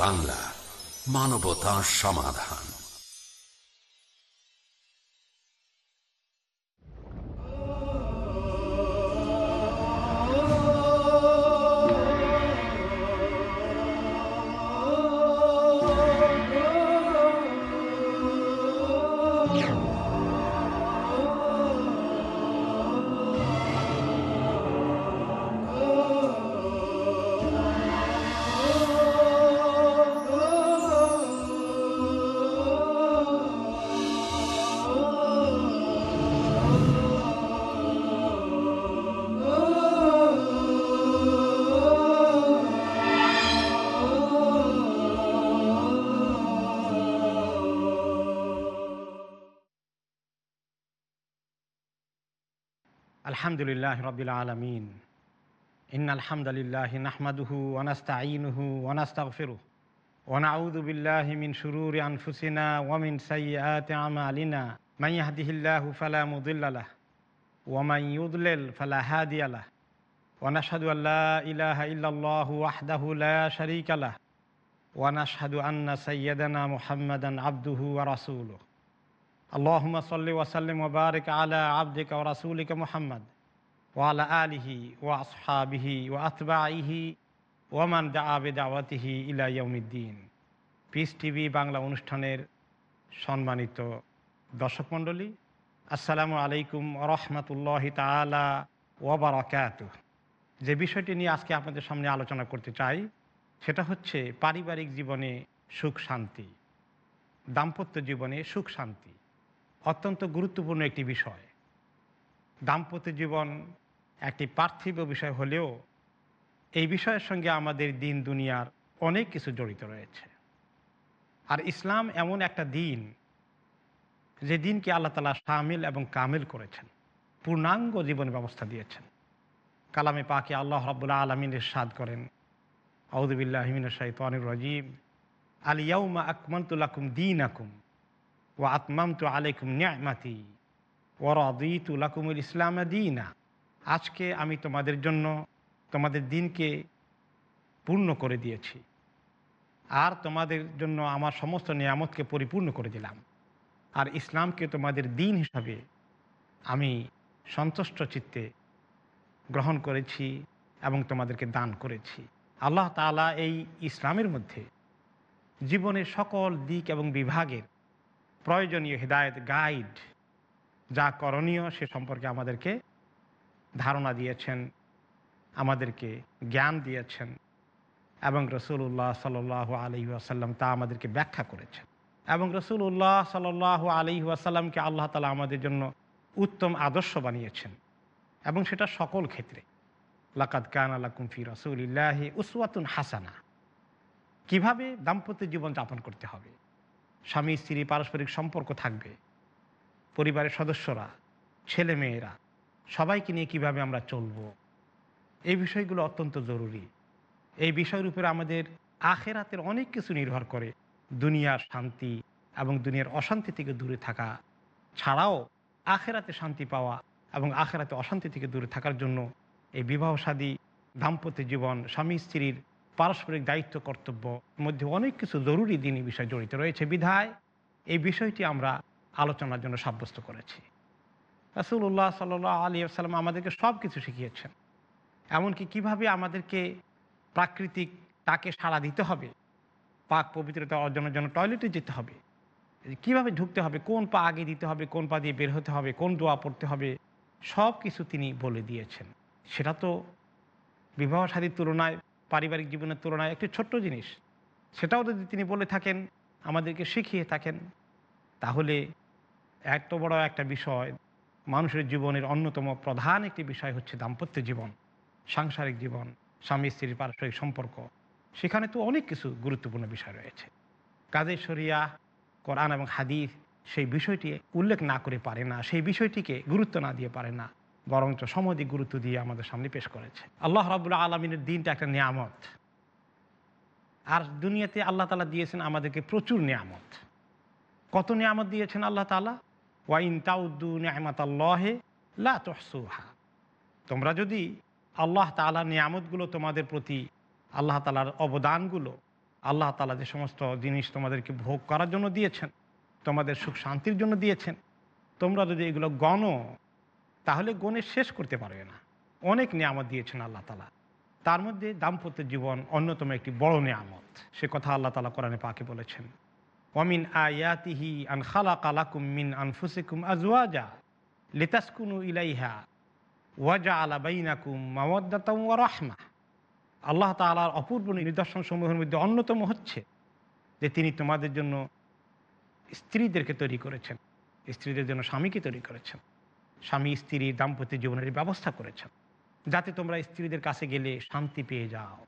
বাংলা মানবতা সমাধান। الحمد لله رب العالمين. إن الحمد لله نحمده ونستعينه ونستغفره ونعوذ بالله من شرور أنفسنا ومن سيئات أعمالنا. من يهده الله فلا مضل له ومن يضلل فلا هادي له. ونشهد أن لا إله إلا الله وحده لا شريك له. ونشهد أن سيدنا محمدا عبده ورسوله. আল্লাহমা সাল্লি ওয়াসাল্লিম ওবারিক আলা আবদিকা ও রাসুলিকা মোহাম্মদ ওয়ালা আলিহি ওয়া আসহাবিহি ওয়া আতবাহি ওয়ামান দা আবে দাওয়াতিহি ইলাইয়াউমিদ্দিন পিস টিভি বাংলা অনুষ্ঠানের সম্মানিত দর্শক মণ্ডলী, আসসালামু আলাইকুম রহমতুল্লাহ তালা ওবরাকাত যে বিষয়টি নিয়ে আজকে আপনাদের সামনে আলোচনা করতে চাই, সেটা হচ্ছে পারিবারিক জীবনে সুখ শান্তি, দাম্পত্য জীবনে সুখ শান্তি। অত্যন্ত গুরুত্বপূর্ণ একটি বিষয়। দাম্পত্য জীবন একটি পার্থিব বিষয় হলেও এই বিষয়ের সঙ্গে আমাদের দিন দুনিয়ার অনেক কিছু জড়িত রয়েছে। আর ইসলাম এমন একটা দিন, যে দিনকে আল্লাহ তালা সামিল এবং কামিল করেছেন, পূর্ণাঙ্গ জীবন ব্যবস্থা দিয়েছেন। কালামে পাকে আল্লাহ রব্বুল্লা আলমিন সাদ করেন আউদুবিল্লাহমিন শাহিতানুর রাজিম আলিয়াউমা আকমন্তুল্লাকুম দিন আকুম ও আতমাম তু আলাইকুম নিয়ামাতি ওরদিতুলাকুমুল ইসলাম দিনা। আজকে আমি তোমাদের জন্য তোমাদের দিনকে পূর্ণ করে দিয়েছি। আর তোমাদের জন্য আমার সমস্ত নিয়ামতকে পরিপূর্ণ করে দিলাম। আর ইসলামকে তোমাদের দিন হিসাবে আমি সন্তুষ্ট চিত্তে গ্রহণ করেছি এবং তোমাদেরকে দান করেছি। আল্লাহ তালা এই ইসলামের মধ্যে জীবনের সকল দিক এবং বিভাগের প্রয়োজনীয় হৃদায়ত গাইড যা করণীয় সে সম্পর্কে আমাদেরকে ধারণা দিয়েছেন, আমাদেরকে জ্ঞান দিয়েছেন এবং রসুল্লাহ সাল আলি আসাল্লাম তা আমাদেরকে ব্যাখ্যা করেছেন। এবং রসুল্লাহ সাল আলি আসাল্লামকে আল্লাহ তালা আমাদের জন্য উত্তম আদর্শ বানিয়েছেন এবং সেটা সকল ক্ষেত্রে। লাকাত কান আল্লাহ কুমফি রসুল্লাহ উসওয়াতুন হাসানা। কীভাবে দাম্পত্য জীবন যাপন করতে হবে? স্বামী, স্ত্রী, পারস্পরিক সম্পর্ক থাকবে। পরিবারের সদস্যরা ছেলে মেয়েরা সবাইকে নিয়ে কীভাবে আমরা চলবো? এই বিষয়গুলো অত্যন্ত জরুরি। এই বিষয়ের উপরে আমাদের আখেরাতের অনেক কিছু নির্ভর করে। দুনিয়ার শান্তি এবং দুনিয়ার অশান্তি থেকে দূরে থাকা ছাড়াও আখেরাতে শান্তি পাওয়া এবং আখেরাতে অশান্তি থেকে দূরে থাকার জন্য এই বিবাহ সাদী দাম্পত্য জীবন, স্বামী, স্ত্রীর পারস্পরিক দায়িত্ব, কর্তব্য মধ্যে অনেক কিছু জরুরি দিনই বিষয় জড়িত রয়েছে। বিধায় এই বিষয়টি আমরা আলোচনার জন্য সাব্যস্ত করেছি। রাসুল্লাহ সাল আলী আসসালাম আমাদেরকে সব কিছু শিখিয়েছেন। এমনকি কীভাবে আমাদেরকে প্রাকৃতিক তাকে সাড়া দিতে হবে, পাক পবিত্রতা অর্জনের জন্য টয়লেটে যেতে হবে, কীভাবে ঢুকতে হবে, কোন পা আগে দিতে হবে, কোন পা দিয়ে বের হতে হবে, কোন দোয়া পড়তে হবে সব কিছু তিনি বলে দিয়েছেন। সেটা তো বিবাহ সাদীর তুলনায় পারিবারিক জীবনের তুলনায় একটি ছোট্ট জিনিস। সেটাও যদি তিনি বলে থাকেন, আমাদেরকে শিখিয়ে থাকেন, তাহলে এত বড় একটা বিষয় মানুষের জীবনের অন্যতম প্রধান একটি বিষয় হচ্ছে দাম্পত্য জীবন, সাংসারিক জীবন, স্বামী, স্ত্রীর পারস্পরিক সম্পর্ক। সেখানে তো অনেক কিছু গুরুত্বপূর্ণ বিষয় রয়েছে। কাজে শরিয়া, কোরআন এবং হাদিস সেই বিষয়টি উল্লেখ না করে পারে না, সেই বিষয়টিকে গুরুত্ব না দিয়ে পারে না। বরঞ্চ সমধিক গুরুত্ব দিয়ে আমাদের সামনে পেশ করেছে। আল্লাহ রাবুল্লাহ আলমিনের দিনটা একটা নিয়ামত। আর দুনিয়াতে আল্লাহ তালা দিয়েছেন আমাদেরকে প্রচুর নিয়ামত। কত নিয়ামত দিয়েছেন আল্লাহ তালা? ওয়াইন তাউদ্দু নিয়ামত আল্লাহে লা তহসুহা। তোমরা যদি আল্লাহ তালার নিয়ামতগুলো তোমাদের প্রতি আল্লাহ তালার অবদানগুলো, আল্লাহ তালা যে সমস্ত জিনিস তোমাদেরকে ভোগ করার জন্য দিয়েছেন, তোমাদের সুখ শান্তির জন্য দিয়েছেন, তোমরা যদি এগুলো গণো তাহলে গণে শেষ করতে পারবে না। অনেক নিয়ামত দিয়েছেন আল্লাহ তালা। তার মধ্যে দাম্পত্য জীবন অন্যতম একটি বড় নিয়ামত। সে কথা আল্লাহ তালা কোরআনে পাকে বলেছেন। ওয়ামিন আয়াতিহি আন খালা কালাকুম মিন আনফুসিকুম আজওয়াজা লিতাসকুনু ইলাইহা ওয়াজা আলা বাইনাকুম মাওয়াদ্দাতাম ওয়া রাহমা আল্লাহ তাআলার অপূর্ব নিদর্শন সমূহের মধ্যে অন্যতম হচ্ছে যে তিনি তোমাদের জন্য স্ত্রীদেরকে তৈরি করেছেন। স্ত্রীদের জন্য স্বামীকে তৈরি করেছেন। স্বামী স্ত্রী দাম্পত্য জীবনের ব্যবস্থা করেছেন। যাতে তোমরা স্ত্রীদের কাছে গেলে শান্তি পেয়ে যাও।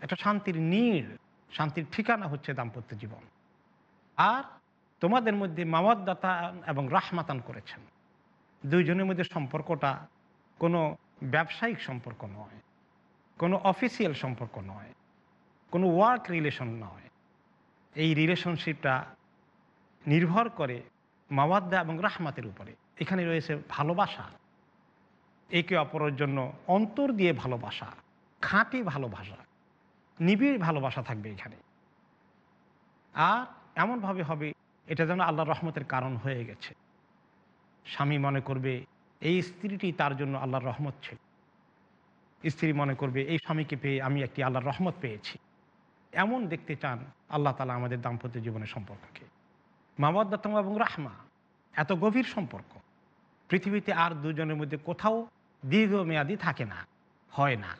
একটা শান্তির নীড়, শান্তির ঠিকানা হচ্ছে দাম্পত্য জীবন। আর তোমাদের মধ্যে মাওয়াদ্দাতা এবং রাহমাতান করেছেন। দুইজনের মধ্যে সম্পর্কটা কোনো ব্যবসায়িক সম্পর্ক নয়, কোনো অফিসিয়াল সম্পর্ক নয়, কোনো ওয়ার্ক রিলেশন নয়। এই রিলেশনশিপটা নির্ভর করে মাওয়াদ্দা এবং রাহমাতের উপরে। এখানে রয়েছে ভালোবাসা। একে অপরের জন্য অন্তর দিয়ে ভালোবাসা, খাঁটি ভালোবাসা, নিবিড় ভালোবাসা থাকবে এখানে। আর এমনভাবে হবে, এটা যেন আল্লাহর রহমতের কারণ হয়ে গেছে। স্বামী মনে করবে, এই স্ত্রীটি তার জন্য আল্লাহর রহমত ছিল। স্ত্রী মনে করবে, এই স্বামীকে পেয়ে আমি একটি আল্লাহর রহমত পেয়েছি। এমন দেখতে চান আল্লাহ তালা আমাদের দাম্পত্য জীবনের সম্পর্ককে। মামাদ্দাতম এবং রাহমা, এত গভীর সম্পর্ক। পৃথিবীতে আর দুজনের মধ্যে কোথাও দীর্ঘমেয়াদী থাকে না, হয় না।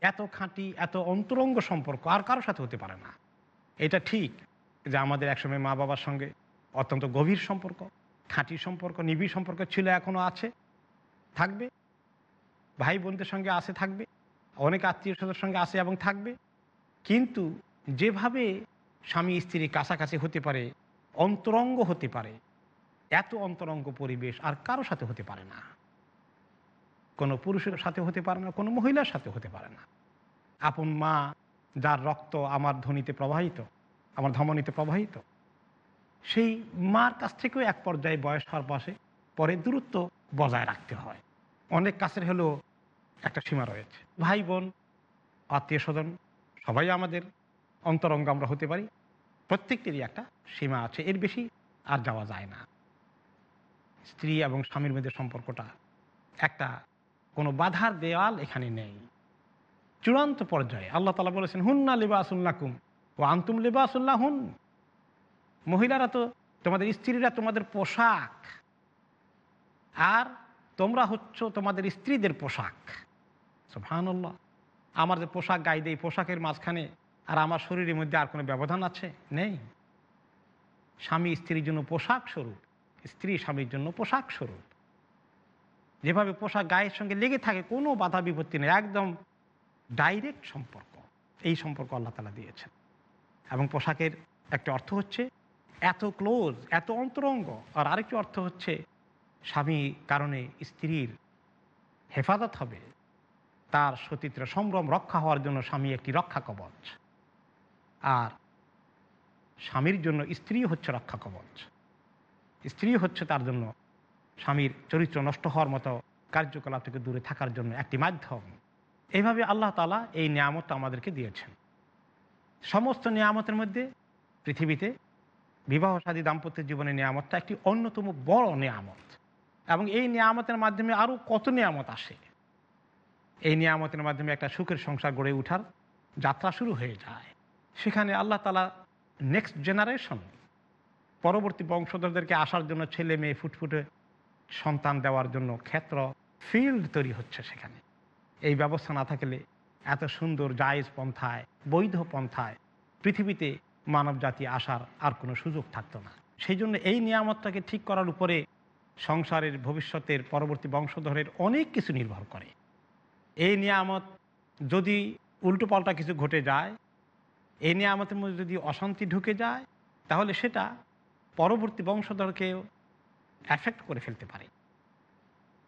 এত খাঁটি, এত অন্তরঙ্গ সম্পর্ক আর কারোর সাথে হতে পারে না। এটা ঠিক যে আমাদের একসময় মা বাবার সঙ্গে অত্যন্ত গভীর সম্পর্ক, খাঁটি সম্পর্ক, নিবিড় সম্পর্ক ছিল এখনও আছে, থাকবে। ভাই বোনদের সঙ্গে আছে, থাকবে। অনেক আত্মীয় স্বজনের সঙ্গে আছে এবং থাকবে। কিন্তু যেভাবে স্বামী স্ত্রী কাছাকাছি হতে পারে, অন্তরঙ্গ হতে পারে এত অন্তরঙ্গ পরিবেশ আর কারও সাথে হতে পারে না। কোনো পুরুষের সাথে হতে পারে না, কোনো মহিলার সাথে হতে পারে না। আপন মা, যার রক্ত আমার ধ্বনিতে প্রবাহিত, আমার ধমনীতে প্রবাহিত, সেই মার কাছ থেকেও এক পর্যায়ে বয়স হওয়ার পাশে পরে দূরত্ব বজায় রাখতে হয়। অনেক কাছের হলেও একটা সীমা রয়েছে। ভাই বোন, আত্মীয় স্বজন, সবাই আমাদের অন্তরঙ্গ আমরা হতে পারি। প্রত্যেকটিরই একটা সীমা আছে, এর বেশি আর যাওয়া যায় না। স্ত্রী এবং স্বামীর মধ্যে সম্পর্কটা। একটা, কোনো বাধার দেওয়াল এখানে নেই। চূড়ান্ত পর্যায়ে আল্লাহ তালা বলেছেন, হুন্না লিবাসুল্লাকুম ও আন্তুম লিবাসুল্লাহ হুন মহিলারা তো তোমাদের স্ত্রীরা তোমাদের পোশাক। আর তোমরা হচ্ছ তোমাদের স্ত্রীদের পোশাক। ভানুল্লাহ আমার যে পোশাক গায়ে দেয় পোশাকের মাঝখানে আর আমার শরীরের মধ্যে আর কোনো ব্যবধান আছে? নেই। স্বামী স্ত্রীর জন্য পোশাক স্বরূপ। স্ত্রী স্বামীর জন্য পোশাক স্বরূপ। যেভাবে পোশাক গায়ের সঙ্গে লেগে থাকে, কোনো বাধা বিপত্তি নেই, একদম ডাইরেক্ট সম্পর্ক। এই সম্পর্ক আল্লাহ তালা দিয়েছেন। এবং পোশাকের একটা অর্থ হচ্ছে এত ক্লোজ এত অন্তরঙ্গ। আর আরেকটি অর্থ হচ্ছে স্বামী কারণে স্ত্রীর হেফাজত হবে। তার সতীত্র সম্ভ্রম রক্ষা হওয়ার জন্য স্বামী একটি রক্ষা কবচ। আর স্বামীর জন্য স্ত্রী হচ্ছে রক্ষা কবচ। স্ত্রী হচ্ছে তার জন্য স্বামীর চরিত্র নষ্ট হওয়ার মতো কার্যকলাপ থেকে দূরে থাকার জন্য একটি মাধ্যম। এইভাবে আল্লাহ তালা এই নিয়ামত আমাদেরকে দিয়েছেন। সমস্ত নিয়ামতের মধ্যে পৃথিবীতে বিবাহ সাদী দাম্পত্য জীবনের নিয়ামতটা একটি অন্যতম বড় নিয়ামত। এবং এই নিয়ামতের মাধ্যমে আরও কত নিয়ামত আসে? এই নিয়ামতের মাধ্যমে একটা সুখের সংসার গড়ে ওঠার যাত্রা শুরু হয়ে যায়। সেখানে আল্লাহ তালা নেক্সট জেনারেশন পরবর্তী বংশধরদেরকে আসার জন্য ছেলে মেয়ে ফুটফুটে সন্তান দেওয়ার জন্য ক্ষেত্র ফিল্ড তৈরি হচ্ছে সেখানে। এই ব্যবস্থা না থাকলে এত সুন্দর জায়েজ পন্থায়, বৈধ পন্থায় পৃথিবীতে মানব জাতি আসার আর কোনো সুযোগ থাকতো না। সেই জন্য এই নিয়ামতটাকে ঠিক করার উপরে সংসারের ভবিষ্যতের পরবর্তী বংশধরের অনেক কিছু নির্ভর করে। এই নিয়ামত যদি উল্টোপাল্টা কিছু ঘটে যায়, এই নিয়ামতের মধ্যে যদি অশান্তি ঢুকে যায়, তাহলে সেটা পরবর্তী বংশধরকেও অ্যাফেক্ট করে ফেলতে পারে।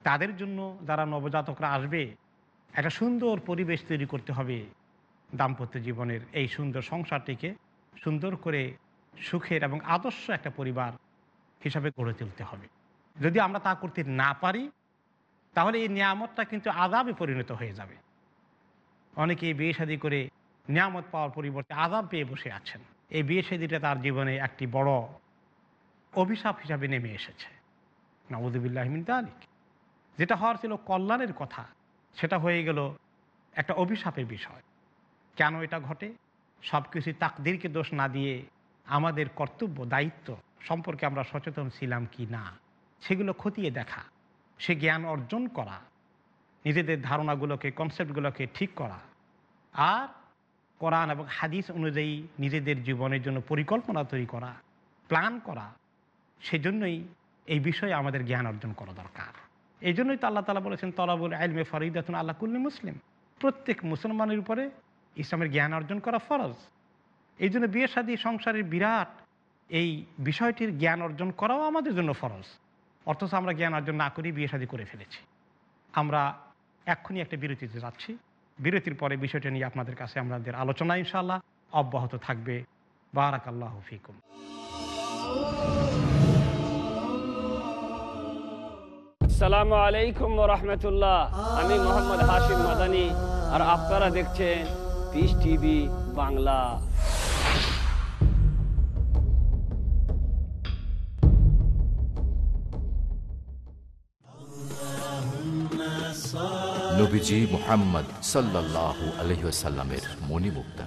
তাদের জন্য যারা নবজাতকরা আসবে, একটা সুন্দর পরিবেশ তৈরি করতে হবে দাম্পত্য জীবনের এই সুন্দর সংসারটিকে সুন্দর করে সুখের এবং আদর্শ একটা পরিবার হিসাবে গড়ে তুলতে হবে। যদি আমরা তা করতে না পারি, তাহলে এই নিয়ামতটা কিন্তু আদাবে পরিণত হয়ে যাবে। অনেকে বিয়ে শাদী করে নিয়ামত পাওয়ার পরিবর্তে আদাব পেয়ে বসে আছেন। এই বিয়ে সেদিটা তার জীবনে একটি বড় অভিশাপ হিসাবে নেমে এসেছে। নবুদুবিল্লাহমিন তালিক যেটা হওয়ার ছিল কল্যাণের কথা, সেটা হয়ে গেল একটা অভিশাপের বিষয়। কেন এটা ঘটে? সব কিছু তাকদিরকে দোষ না দিয়ে আমাদের কর্তব্য, দায়িত্ব সম্পর্কে আমরা সচেতন ছিলাম কি না, সেগুলো খতিয়ে দেখা, সে জ্ঞান অর্জন করা, নিজেদের ধারণাগুলোকে কনসেপ্টগুলোকে ঠিক করা, আর কোরআন এবং হাদিস অনুযায়ী নিজেদের জীবনের জন্য পরিকল্পনা তৈরি করা প্ল্যান করা সেজন্যই এই বিষয়ে আমাদের জ্ঞান অর্জন করা দরকার। এই জন্যই তো আল্লাহ তালা বলেছেন, তলাবুল আলমে ফরিদাতুন আল্লাহ কুল্লি মুসলিম। প্রত্যেক মুসলমানের উপরে ইসলামের জ্ঞান অর্জন করা ফরজ। এই জন্য বিয়ে, শাদী, সংসারের বিরাট এই বিষয়টির জ্ঞান অর্জন করাও আমাদের জন্য ফরজ। অথচ আমরা জ্ঞান অর্জন না করেই বিয়ে, শাদী করে ফেলেছি। আমরা এক্ষুনি একটা বিরতিতে যাচ্ছি। বিরতির পরে বিষয়টা নিয়ে আপনাদের কাছে আমাদের আলোচনা ইনশাল্লাহ অব্যাহত থাকবে। বারাক আল্লাহ ফিকুম। সালামু আলাইকুম রহমতুল্লাহ। আমি মোহাম্মদ হাশিম মাদানি, আর আপনারা দেখছেন পিস টিভি বাংলা। নবীজি মোহাম্মদ সাল্লাহ আলহিসাল্লামের মণিমুক্তা।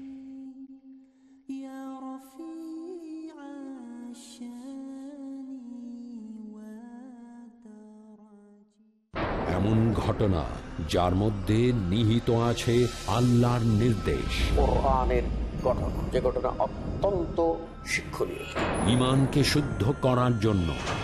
এমন ঘটনা যার মধ্যে নিহিত আছে আল্লাহর নির্দেশ। ঘটনা যে ঘটনা অত্যন্ত শিক্ষণীয়। ইমানকে শুদ্ধ করার জন্য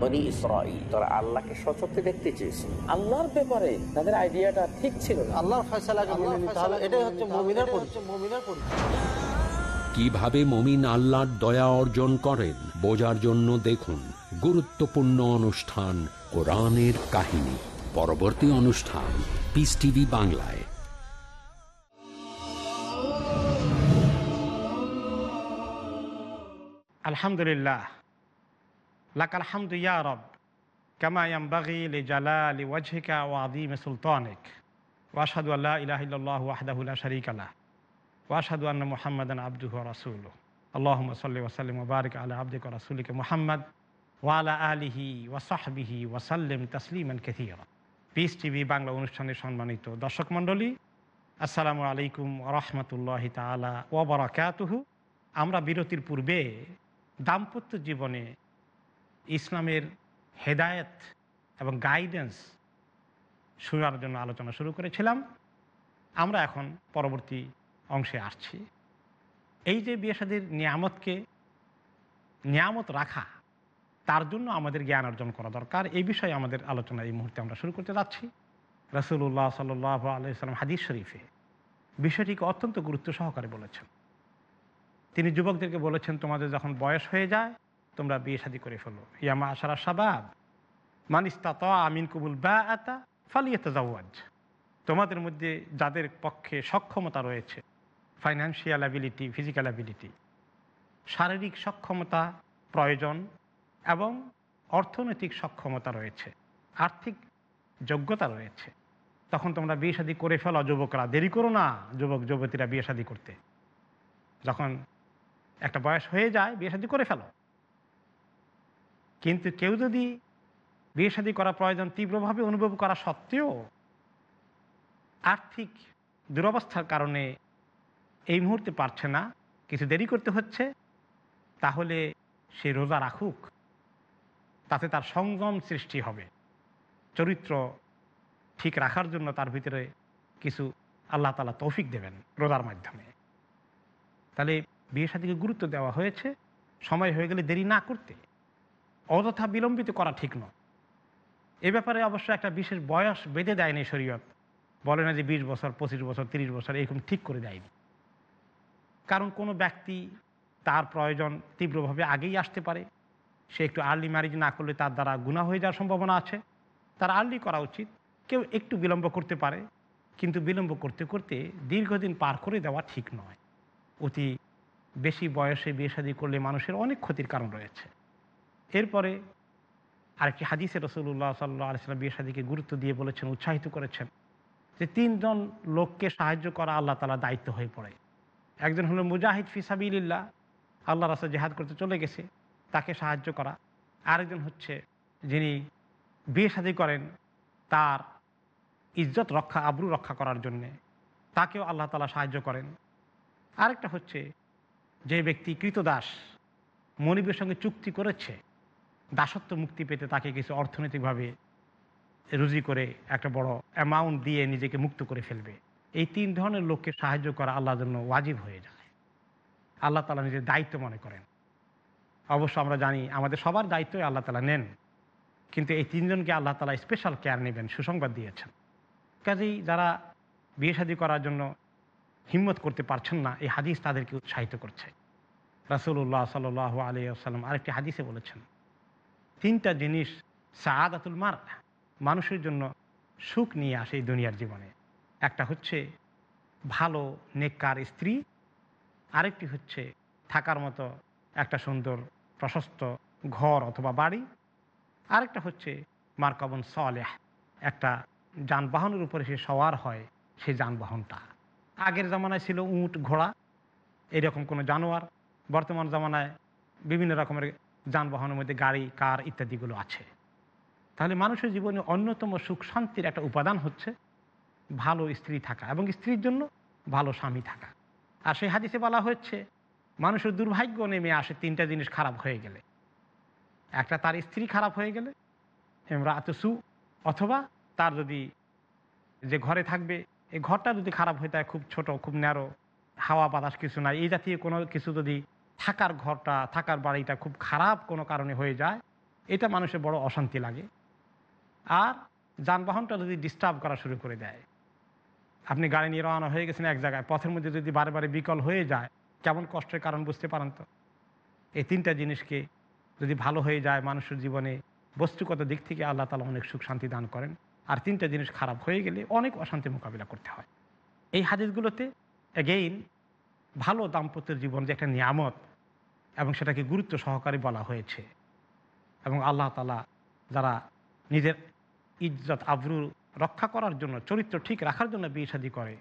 বনি ইসরাইল তারা আল্লাহকে সচক্ষে দেখতে চেয়েছিল। আল্লাহর ব্যাপারে তাদের আইডিয়াটা ঠিক ছিল না। আল্লাহর ফয়সালাকে মেনে নিতে হবে এটাই হচ্ছে মুমিনের পরিচয়। মুমিনের পরিচয়। কীভাবে মমিন আল্লাহর দয়া অর্জন করেন বোঝার জন্য দেখুন গুরুত্বপূর্ণ অনুষ্ঠান কোরআনের কাহিনী। পরবর্তী অনুষ্ঠান পিস টিভি বাংলায়। আলহামদুলিল্লাহ লাকাল হামদু ইয়া রব, কামা ইয়ামবাগি লি জালালি ওয়াজহিকা ওয়া আযীম সুলতানিক। ওয়া আশহাদু আল্লা ইলাহা ইল্লাল্লাহু ওয়াহদাহু লা শারীকা লাহ। ওয়া আশহাদু আন্না মুহাম্মাদান আবদুহু ওয়া রাসূলুহু। আল্লাহুম্মা সাল্লি ওয়া সাল্লিম ওয়া বারিক আলা আবদিকা রাসূলিকা মুহাম্মদ আলিহি ওয়া সাহবিহি ওয়া সাল্লিম তাসলিমান কাসীরা। পিস টিভি বাংলা অনুষ্ঠানের সম্মানিত দর্শক মণ্ডলী, আসসালামু আলাইকুম রহমতুল্লাহ তালা ওবরাকাতুহু আমরা বিরতির পূর্বে দাম্পত্য জীবনে ইসলামের হেদায়েত এবং গাইডেন্স শোনার জন্য আলোচনা শুরু করেছিলাম। আমরা এখন পরবর্তী অংশে আসছি। এই যে বিয়েসাদির নিয়ামতকে নিয়ামত রাখা, তার জন্য আমাদের জ্ঞান অর্জন করা দরকার। এই বিষয়ে আমাদের আলোচনা এই মুহূর্তে আমরা শুরু করতে যাচ্ছি। রসুল্লাহ সাল্লাহ আলাইসালাম হাদিস শরীফে বিষয়টিকে অত্যন্ত গুরুত্ব সহকারে বলেছেন। তিনি যুবকদেরকে বলেছেন, তোমাদের যখন বয়স হয়ে যায় তোমরা বিয়ে শাদী করে ফেলো। ইয়ামা আশারা সাবাব মানিস্তা ত আমিন কুবুল বা আতা ফালিয়াত জাওয়াজ তোমাদের মধ্যে যাদের পক্ষে সক্ষমতা রয়েছে ফাইন্যান্সিয়াল অ্যাবিলিটি ফিজিক্যাল অ্যাবিলিটি শারীরিক সক্ষমতা প্রয়োজন এবং অর্থনৈতিক সক্ষমতা রয়েছে, আর্থিক যোগ্যতা রয়েছে, তখন তোমরা বিয়ে শাদী করে ফেলো। যুবকরা, দেরি করো না যুবক, যুবতীরা বিয়ে শাদী করতে। যখন একটা বয়স হয়ে যায়, বিয়ে শাদী করে ফেলো। কিন্তু কেউ যদি বিয়ে শাদী করা প্রয়োজন তীব্রভাবে অনুভব করা সত্ত্বেও আর্থিক দুরবস্থার কারণে এই মুহূর্তে পারছে না, কিছু দেরি করতে হচ্ছে, তাহলে সে রোজা রাখুক। তাতে তার সংযম সৃষ্টি হবে। চরিত্র ঠিক রাখার জন্য তার ভিতরে কিছু আল্লাহ তালা তৌফিক দেবেন রোজার মাধ্যমে। তাহলে বিয়ে সাথীকে গুরুত্ব দেওয়া হয়েছে। সময় হয়ে গেলে দেরি না করতে। অযথা বিলম্বিত করা ঠিক নয়। এ ব্যাপারে অবশ্য একটা বিশেষ বয়স বেঁধে দেয়নি শরীয়ত। বলে না যে বিশ বছর, পঁচিশ বছর, তিরিশ বছর এরকম ঠিক করে দেয়নি। কারণ কোনো ব্যক্তি তার প্রয়োজন তীব্রভাবে আগেই আসতে পারে। সে একটু আর্লি ম্যারেজ না করলে তার দ্বারা গুণা হয়ে যাওয়ার সম্ভাবনা আছে। তার আর্লি করা উচিত। কেউ একটু বিলম্ব করতে পারে, কিন্তু বিলম্ব করতে করতে দীর্ঘদিন পার করে দেওয়া ঠিক নয়। অতি বেশি বয়সে বিয়ে শাদী করলে মানুষের অনেক ক্ষতির কারণ রয়েছে। এরপরে আরেকটি হাদিসে রসুল্লাহ সাল্লাহ আলিয়াল্লাম বিয়ে শাদীকে গুরুত্ব দিয়ে বলেছেন, উৎসাহিত করেছেন যে তিনজন লোককে সাহায্য করা আল্লাহ তালা দায়িত্ব হয়ে পড়ে। একজন হলো মুজাহিদ ফিসাবিল্লাহ আল্লাহ রাস্তা জেহাদ করতে চলে গেছে, তাকে সাহায্য করা। আরেকজন হচ্ছে যিনি বিয়ে করেন, তার ইজ্জত রক্ষা, আবরু রক্ষা করার জন্যে তাকেও আল্লাহ তালা সাহায্য করেন। আরেকটা হচ্ছে যে ব্যক্তি কৃতদাস, মনিবের সঙ্গে চুক্তি করেছে দাসত্ব মুক্তি পেতে তাকে কিছু অর্থনৈতিকভাবে রুজি করে একটা বড় অ্যামাউন্ট দিয়ে নিজেকে মুক্ত করে ফেলবে। এই তিন ধরনের লোককে সাহায্য করা আল্লাহর জন্য ওয়াজিব হয়ে যায়। আল্লাহ তালা নিজের দায়িত্ব মনে করেন। অবশ্য আমরা জানি আমাদের সবার দায়িত্বই আল্লাহ তালা নেন, কিন্তু এই তিনজনকে আল্লাহ তালা স্পেশাল কেয়ার নেবেন, সুসংবাদ দিয়েছেন। কাজেই যারা বিয়ে শাদী করার জন্য হিম্মত করতে পারছেন না, এই হাদিস তাদেরকে উৎসাহিত করছে। রাসুল্লাহ সাল আলী আসাল্লাম আরেকটি হাদিসে বলেছেন তিনটা জিনিস সাদাতুল মার, মানুষের জন্য সুখ নিয়ে আসে এই দুনিয়ার জীবনে। একটা হচ্ছে ভালো, নেককার স্ত্রী, আরেকটি হচ্ছে থাকার মতো একটা সুন্দর প্রশস্ত ঘর অথবা বাড়ি, আরেকটা হচ্ছে মার্কাবন সলেহ, একটা যানবাহনের উপরে সে সওয়ার হয় সেই যানবাহনটা। আগের জামানায় ছিল উঁট, ঘোড়া, এরকম কোনো জানোয়ার, বর্তমান জামানায় বিভিন্ন রকমের যানবাহনের মধ্যে গাড়ি, কার ইত্যাদিগুলো আছে। তাহলে মানুষের জীবনে অন্যতম সুখ শান্তির একটা উপাদান হচ্ছে ভালো স্ত্রী থাকা এবং স্ত্রীর জন্য ভালো স্বামী থাকা। আর সেই হাদিসে বলা হচ্ছে, মানুষের দুর্ভাগ্য নেমে আসে তিনটা জিনিস খারাপ হয়ে গেলে। একটা তার স্ত্রী খারাপ হয়ে গেলে এমরা আতসু অথবা তার যদি যে ঘরে থাকবে, এই ঘরটা যদি খারাপ হয়ে যায়, খুব ছোট, খুব ন্যারো, হাওয়া বাতাস কিছু নাই, এই জাতীয় কোনো কিছু যদি থাকার ঘরটা, থাকার বাড়িটা খুব খারাপ কোনো কারণে হয়ে যায়। এটা মানুষের বড় অশান্তি লাগে। আর যানবাহনটা যদি ডিস্টার্ব করা শুরু করে দেয়, আপনি গাড়ি নিয়ে রওনা হয়ে গেছেন এক জায়গায়, পথের মধ্যে যদি বারে বারে বিকল হয়ে যায়, কেমন কষ্টের কারণ বুঝতে পারেন তো? এই তিনটা জিনিসকে যদি ভালো হয়ে যায় মানুষের জীবনে, বস্তুগত দিক থেকে আল্লাহ তালা অনেক সুখ শান্তি দান করেন। আর তিনটা জিনিস খারাপ হয়ে গেলে অনেক অশান্তি মোকাবিলা করতে হয়। এই হাদিসগুলোতে এগেইন ভালো দাম্পত্যের জীবন যে একটা নিয়ামত এবং সেটাকে গুরুত্ব সহকারে বলা হয়েছে। এবং আল্লাহ তালা যারা নিজের ইজ্জত, আবরু রক্ষা করার জন্য, চরিত্র ঠিক রাখার জন্য বিয়ে শাদী করে,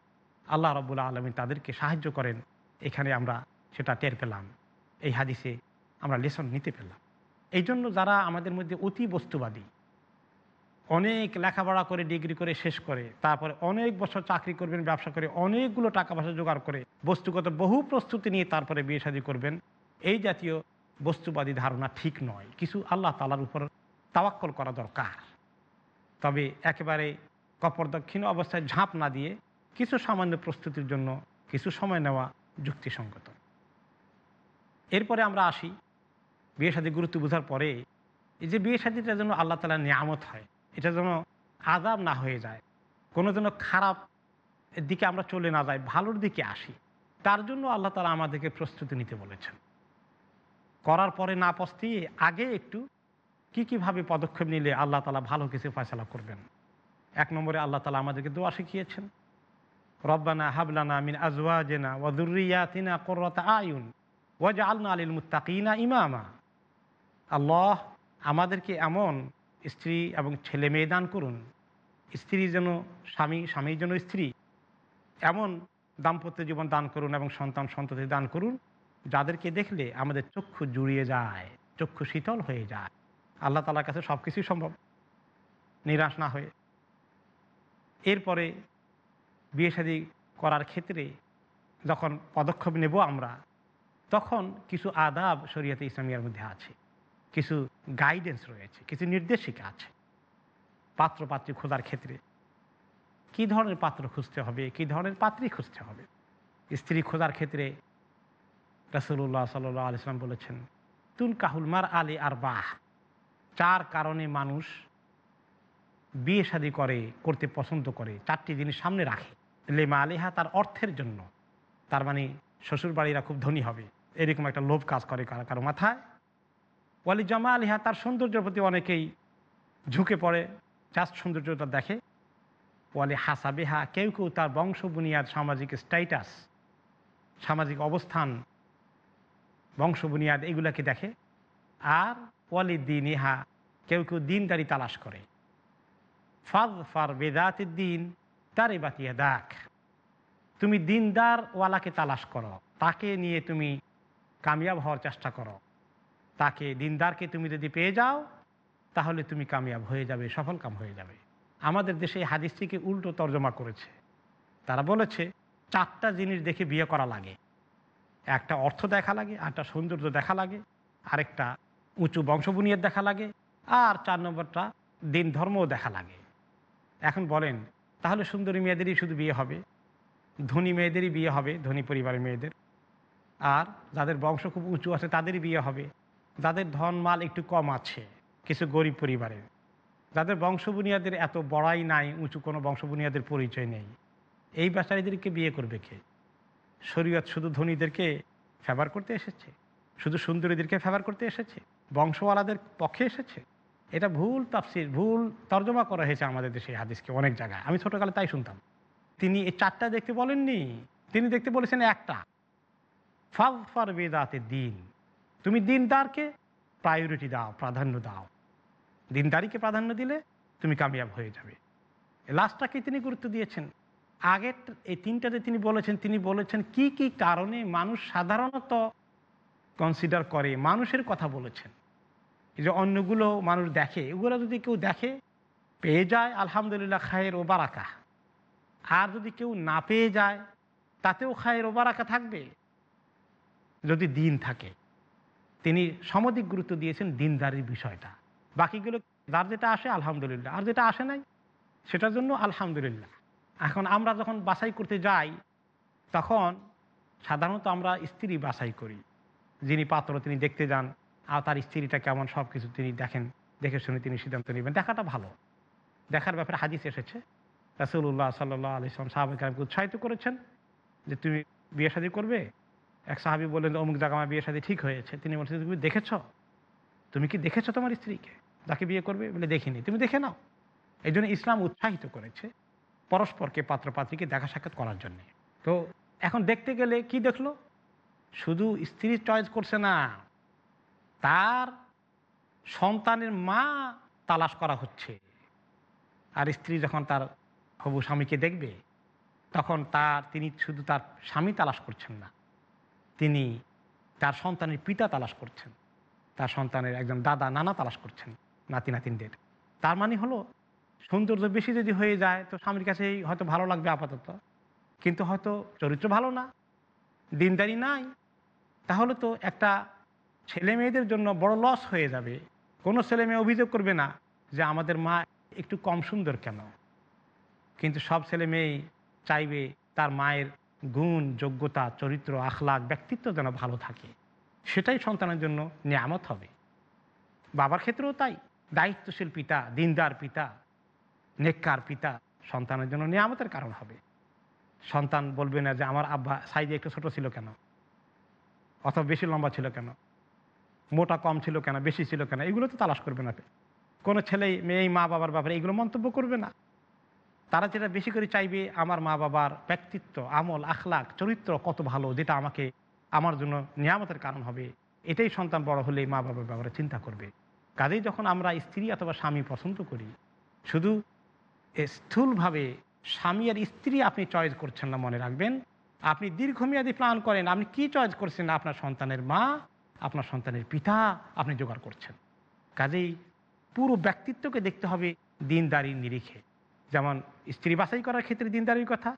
আল্লাহ রবুল্লা আলমী তাদেরকে সাহায্য করেন। এখানে আমরা সেটা টের পেলাম। এই হাদিসে আমরা লেসন নিতে পেলাম। এই জন্য যারা আমাদের মধ্যে অতি বস্তুবাদী, অনেক লেখাপড়া করে, ডিগ্রি করে শেষ করে, তারপরে অনেক বছর চাকরি করবেন, ব্যবসা করে, অনেকগুলো টাকা পয়সা জোগাড় করে, বস্তুগত বহু প্রস্তুতি নিয়ে তারপরে বিয়ে শাদী করবেন এই জাতীয় বস্তুবাদী ধারণা ঠিক নয়। কিছু আল্লাহ তালার উপর তাওয়াক্কল করা দরকার। তবে একেবারে কপর দক্ষিণ অবস্থায় ঝাঁপ না দিয়ে কিছু সামান্য প্রস্তুতির জন্য কিছু সময় নেওয়া যুক্তিসঙ্গত। এরপরে আমরা আসি বিয়ে শাদী গুরুত্ব বোঝার পরে এই যে বিয়ে শাদীটা যেন আল্লাহ তালা নিয়ামত হয়, এটা যেন আজাব না হয়ে যায়, কোনো যেন খারাপ দিকে আমরা চলে না যাই, ভালোর দিকে আসি, তার জন্য আল্লাহ তালা আমাদেরকে প্রস্তুতি নিতে বলেছেন। করার পরে না পস্তিয়ে আগে একটু কি কীভাবে পদক্ষেপ নিলে আল্লাহ তালা ভালো কিছু ফয়সলা করবেন? এক নম্বরে আল্লাহ তালা আমাদেরকে দোয়া শিখিয়েছেন। রব্বানা হাবলানা মিন আজওয়াজেনা ওয়াদুরিয়াতিনা করতা আয়ুন ওয়াজা আলনা আলিল মুত্তাকিনা ইমামা। আল্লাহ আমাদেরকে এমন স্ত্রী এবং ছেলে মেয়ে দান করুন, স্ত্রী যেন স্বামী স্বামীর জন্য স্ত্রী, এমন দাম্পত্য জীবন দান করুন এবং সন্তান সন্ততি দান করুন যাদেরকে দেখলে আমাদের চক্ষু জুড়িয়ে যায়, চক্ষু শীতল হয়ে যায়, আল্লাহ তালার কাছে সব কিছুই সম্ভব, নিরাশ না হয়ে। এরপরে বিয়ে শাদী করার ক্ষেত্রে যখন পদক্ষেপ নেব আমরা, তখন কিছু আদাব শরীয়তে ইসলামিয়ার মধ্যে আছে, কিছু গাইডেন্স রয়েছে, কিছু নির্দেশিকা আছে পাত্র পাত্রী খোঁজার ক্ষেত্রে। কি ধরনের পাত্র খুঁজতে হবে, কি ধরনের পাত্রী খুঁজতে হবে? স্ত্রী খোঁজার ক্ষেত্রে রাসুল্লাহ সাল্লাহ আলিয়াল্লাম বলেছেন তুন কাহুল মার আলী আর বাহ চার কারণে মানুষ বিয়ে শাদী করে, করতে পছন্দ করে, চারটি জিনিস সামনে রাখে। লেমা আলিহা তার অর্থের জন্য। তার মানে শ্বশুরবাড়িরা খুব ধনী হবে। এরকম একটা লোভ কাজ করে কারও কারও মাথায়। ওয়ালি জামা আলিহা তার সৌন্দর্যের প্রতি অনেকেই ঝুঁকে পড়ে, জাস্ট সৌন্দর্যটা দেখে। ওয়ালি হাসাবেহা, কেউ কেউ তার বংশ বুনিয়াদ সামাজিক স্ট্যাটাস সামাজিক অবস্থান বংশ বুনিয়াদ এগুলাকে দেখে। আর ওয়ালি দিন ইহা কেউ কেউ দিনদারি তালাশ করে। ফাদ ফার বেদাতের দিন, তারে বাতিয়া দাখ তুমি দিনদার ওয়ালাকে তালাশ করো। তাকে নিয়ে তুমি কামিয়াব হওয়ার চেষ্টা করো। তাকে, দিনদারকে তুমি যদি পেয়ে যাও, তাহলে তুমি কামিয়াব হয়ে যাবে, সফল কাম হয়ে যাবে। আমাদের দেশে এই হাদিসটিকে উল্টো তর্জমা করেছে। তারা বলেছে, চারটা জিনিস দেখে বিয়ে করা লাগে। একটা অর্থ দেখা লাগে একটা সৌন্দর্য দেখা লাগে, আরেকটা উঁচু বংশবুনিয়ত দেখা লাগে, আর চার নম্বরটা দিন ধর্মও দেখা লাগে। এখন বলেন, তাহলে সুন্দরী মেয়েদেরই শুধু বিয়ে হবে? ধনী মেয়েদেরই বিয়ে হবে, ধনী পরিবারের মেয়েদের। আর যাদের বংশ খুব উঁচু আছে, তাদেরই বিয়ে হবে। যাদের ধন মাল একটু কম আছে, কিছু গরিব পরিবারের। যাদের বংশবুনিয়াদের এত বড়াই নাই, উঁচু কোনো বংশবুনিয়াদের পরিচয় নেই। এই বেচারীদেরকে বিয়ে করবে কে? শরীয়ত শুধু ধনীদেরকে ফেভার করতে এসেছে, শুধু সুন্দরীদেরকে ফেভার করতে এসেছে, বংশওয়ালাদের পক্ষে এসেছে। এটা ভুল তাফসির, ভুল তর্জমা করা হয়েছে আমাদের দেশে হাদিসকে অনেক জায়গায়। আমি ছোটোকালে তাই শুনতাম। তিনি এই চারটা দেখতে বলেননি। তিনি দেখতে বলেছেন একটা। ফাল ফার বেদাতে দিন। তুমি দিনদারকে প্রায়োরিটি দাও, প্রাধান্য দাও। দিনদারিকে প্রাধান্য দিলে তুমি কামিয়াব হয়ে যাবে। লাস্টটাকে তিনি গুরুত্ব দিয়েছেন। আগের এই তিনটাতে তিনি বলেছেন তিনি বলেছেন, কি কি কারণে মানুষ সাধারণত কনসিডার করে? মানুষের কথা বলেছেন। যে অন্যগুলো মানুষ দেখে, এগুলো যদি কেউ দেখে, পেয়ে যায়, আলহামদুলিল্লাহ, খায়ের ও বারাকা আর যদি কেউ না পেয়ে যায়, তাতেও খায়ের ও বারাকা থাকবে। যদি দিন থাকে, তিনি সমধিক গুরুত্ব দিয়েছেন দিনদারির বিষয়টা। বাকিগুলো, যার যেটা আসে, আলহামদুলিল্লাহ। আর যেটা আসে নাই, সেটার জন্য আলহামদুলিল্লাহ। এখন আমরা যখন বাছাই করতে যাই, তখন সাধারণত আমরা স্ত্রী বাছাই করি। যিনি পাত্র, তিনি দেখতে যান, আর তার স্ত্রীটা কেমন সব কিছু তিনি দেখেন, দেখে শুনে তিনি সিদ্ধান্ত নেবেন। দেখাটা ভালো। দেখার ব্যাপারে হাদিস এসেছে। রাসুল্লাহ সাল্লাহ আলিয়াম সাহাবিকে উৎসাহিত করেছেন যে তুমি বিয়ে শাদী করবে? এক সাহাবি বললেন, অমুক জায়গা আমার বিয়ে শাদী ঠিক হয়েছে। তিনি বলছেন, তুমি দেখেছ? তুমি কি দেখেছ তোমার স্ত্রীকে? যাকে বিয়ে করবে? বলে, দেখিনি। তুমি দেখে নাও। এই জন্য ইসলাম উৎসাহিত করেছে। পরস্পরকে পাত্রপাত্রীকে দেখা সাক্ষাৎ করার জন্যে। তো এখন দেখতে গেলে কি দেখল? শুধু স্ত্রী চয়েস করছে না, তার সন্তানের মা তালাশ করা হচ্ছে। আর স্ত্রী যখন তার হবু স্বামীকে দেখবে, তখন তার, তিনি শুধু তার স্বামী তালাশ করছেন না, তিনি তার সন্তানের পিতা তালাশ করছেন, তার সন্তানের একজন দাদা, নানা তালাশ করছেন নাতি নাতিনদের তার মানে হলো সৌন্দর্য বেশি যদি হয়ে যায়, তো স্বামীর কাছেই হয়তো ভালো লাগবে আপাতত। কিন্তু হয়তো চরিত্র ভালো না, দিনদারি নাই, তাহলে তো একটা ছেলে মেয়েদের জন্য বড় লস হয়ে যাবে। কোনো ছেলে মেয়ে অভিযোগ করবে না যে আমাদের মা একটু কম সুন্দর কেন? কিন্তু সব ছেলে মেয়েই চাইবে তার মায়ের গুণ, যোগ্যতা, চরিত্র আখলাক ব্যক্তিত্ব যেন ভালো থাকে। সেটাই সন্তানের জন্য নিয়ামত হবে। বাবার ক্ষেত্রেও তাই। দায়িত্বশীল পিতা, দিনদার পিতা নেককার পিতা সন্তানের জন্য নিয়ামতের কারণ হবে। সন্তান বলবে না যে আমার আব্বা সাইজে একটু ছোট ছিল কেন? অথবা বেশি লম্বা ছিল কেন? মোটা কম ছিল কেন? বেশি ছিল কেন? এগুলো তো তালাশ করবে না। কোনো ছেলে মেয়ে মা বাবার ব্যাপারে এগুলো মন্তব্য করবে না। তারা যেটা বেশি করে চাইবে, আমার মা বাবার ব্যক্তিত্ব, আমল আখলাক চরিত্র কত ভালো, যেটা আমাকে, আমার জন্য নিয়ামতের কারণ হবে। এটাই সন্তান বড় হলে মা বাবার ব্যাপারে চিন্তা করবে। কাজেই যখন আমরা স্ত্রী অথবা স্বামী পছন্দ করি, শুধু স্থূলভাবে স্বামী আর স্ত্রী আপনি চয়েস করছেন না মনে রাখবেন। আপনি দীর্ঘমেয়াদী প্ল্যান করেন, আপনি কি চয়েস করছেন আপনার সন্তানের মা, আপনার সন্তানের পিতা আপনি জোগাড় করছেন। কাজেই পুরো ব্যক্তিত্বকে দেখতে হবে দিনদারির নিরিখে। যেমন স্ত্রী বাছাই করার ক্ষেত্রে দিনদারির কথা,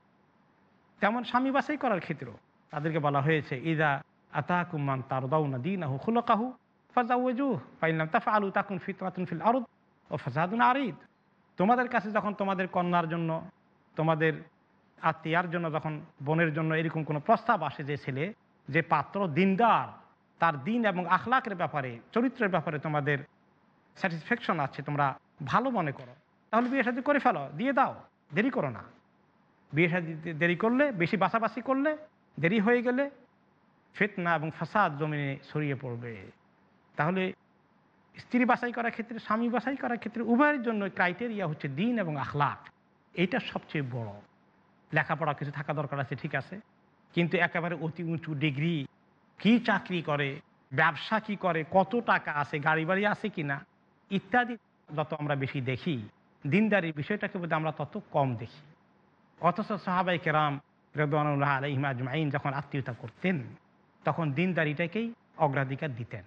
তেমন স্বামী বাছাই করার ক্ষেত্রেও তাদেরকে বলা হয়েছে, ইদা আতাকুমান তারদাউনা দীনাহু খুলকাহু ফাজাউজুহ ফাইনাম তাফআলু তাকুন ফিতরাতুন ফিল আরদ ও ফাসাদুন আরিদ। তোমাদের কাছে যখন তোমাদের কন্যার জন্য, তোমাদের আত্মীয়ার জন্য, যখন বোনের জন্য এরকম কোনো প্রস্তাব আসে যে ছেলে, যে পাত্র দিনদার, তার দিন এবং আখলাকের ব্যাপারে, চরিত্রের ব্যাপারে তোমাদের স্যাটিসফ্যাকশন আছে, তোমরা ভালো মনে করো, তাহলে বিয়ে শাদী করে ফেলো, দিয়ে দাও, দেরি করো না। বিয়ে শাদী দেরি করলে, বেশি বাছাবাছি করলে, দেরি হয়ে গেলে ফেতনা এবং ফাসাদ জমিনে ছড়িয়ে পড়বে। তাহলে স্ত্রী বাছাই করার ক্ষেত্রে, স্বামী বাছাই করার ক্ষেত্রে উভয়ের জন্য ক্রাইটেরিয়া হচ্ছে দিন এবং আখলাক এইটা সবচেয়ে বড়। লেখাপড়া কিছু থাকা দরকার আছে, ঠিক আছে। কিন্তু একেবারে অতি উঁচু ডিগ্রি কি চাকরি করে, ব্যবসা কি করে, কত টাকা আছে গাড়ি বাড়ি আছে কি না ইত্যাদি যত আমরা বেশি দেখি, দিনদারির বিষয়টাকে বোধহয় আমরা তত কম দেখি। অথচ সাহাবাই কেরাম রেদওয়ানুল্লাহ আলহিম আজমাইন যখন আত্মীয়তা করতেন, তখন দিনদারিটাকেই অগ্রাধিকার দিতেন।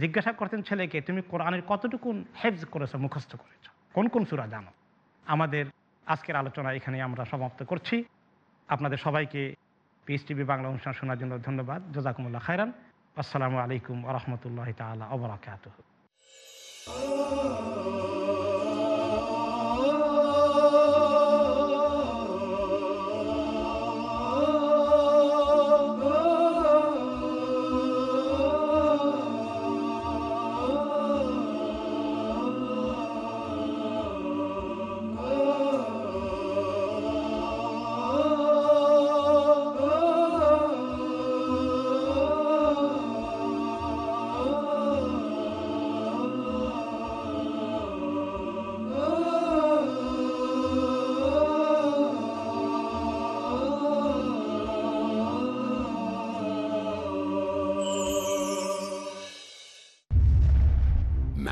জিজ্ঞাসা করতেন ছেলেকে, তুমি কোরআনের কতটুকু হেফজ করেছ, মুখস্থ করেছ? কোন কোন সুরা জানো? আমাদের আজকের আলোচনা এখানে আমরা সমাপ্ত করছি। আপনাদের সবাইকে পিএস টিভি বাংলা অনুষ্ঠান শোনার জন্য ধন্যবাদ। জোজাকুমুল্লাহ খায়রান। আসসালামু আলাইকুম রহমতুল্লাহ তালা অবরাকাত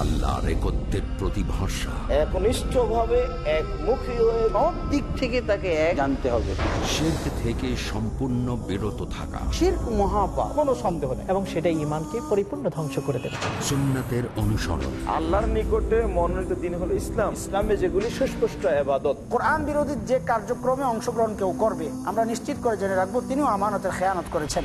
আল্লাহ রেকত্বের প্রতি ভরসা একনিষ্ঠ ভাবে একমুখী হয়ে সব দিক থেকে তাকে এক জানতে হবে। শির্ক থেকে সম্পূর্ণ বিরত থাকা। শির্ক মহাপা কোনো সন্দেহ নেই। এবং সেটা ইমানকে পরিপূর্ণ ধ্বংস করে দেবে। সুন্নাতের অনুসরণ। আল্লাহর নিকটে মনোনীত দিন হলো ইসলাম। ইসলামে যেগুলি সুস্পষ্ট আবাদত কোরআন বিরোধী যে কার্যক্রমে অংশগ্রহণ কেউ করবে আমরা নিশ্চিত করে জেনে রাখব তিনিও আমানতের খেয়ানত করেছেন।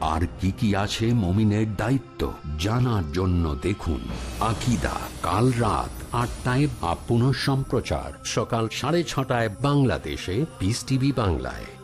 আর কি কি আছে মমিনের দায়িত্ব জানার জন্য দেখুন আকিদা, কাল রাত আটটায় বা সম্প্রচার সকাল সাড়ে ছটায় বাংলাদেশে পিস টিভি বাংলায়।